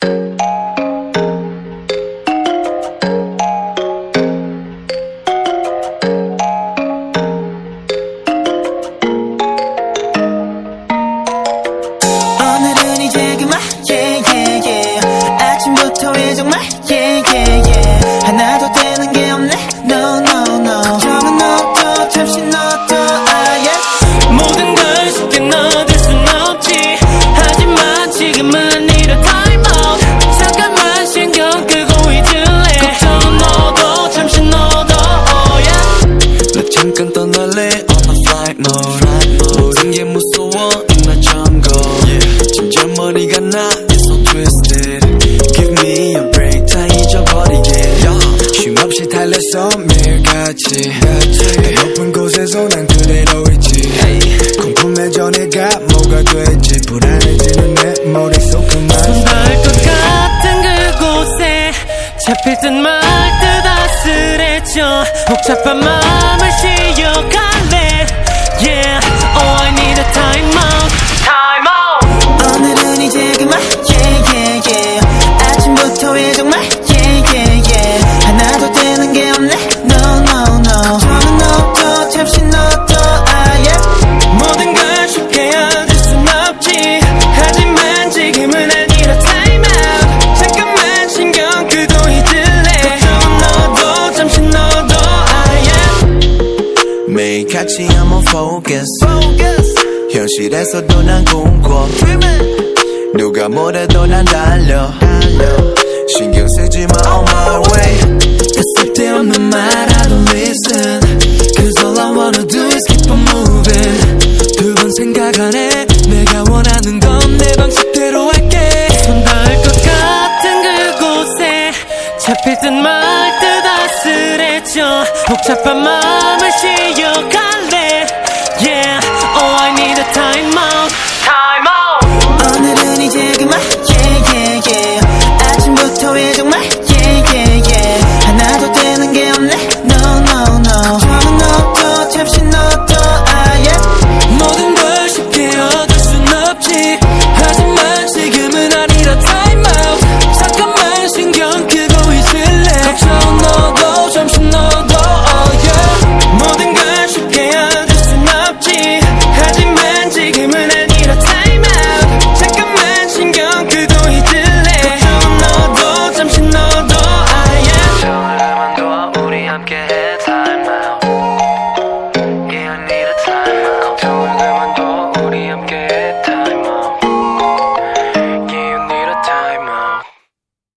오늘은 이제 그만 yeah, yeah, yeah. 아침부터 왜 정말 yeah, yeah, yeah. 모든 게 무서워 입만 잠궈 진짜 머리가 나 it's so twisted. Give me a break 다 잊어버리게. 쉼없이 달렸어 매일같이. 그 높은 곳에서 난 그대로 있지. 궁금해져 내가 뭐가 될지. 불안해지는 내 머릿속 그만 닿을 것 같은 그곳에 잡힐 듯 말듯 아슬해져. 복잡한 마음을 쉬어갈래. Yeah, 매일 같이 한번 focus 현실에서도 난 꿈꿔 누가 뭐래도 난 달려 신경 쓰지 마 on my way 그 쓸데없는 말 I don't listen Cause all I wanna do is keep on moving 두 번 생각 안해 꺼져 복잡한 마음을 씌워갈래 Yeah Oh I need a time out Time out 오늘은 이제 그만 Yeah yeah yeah 아침부터 왜 정말 Yeah yeah yeah 하나도 되는 게 없네 No no no 저는 없고 잠시 너 time out.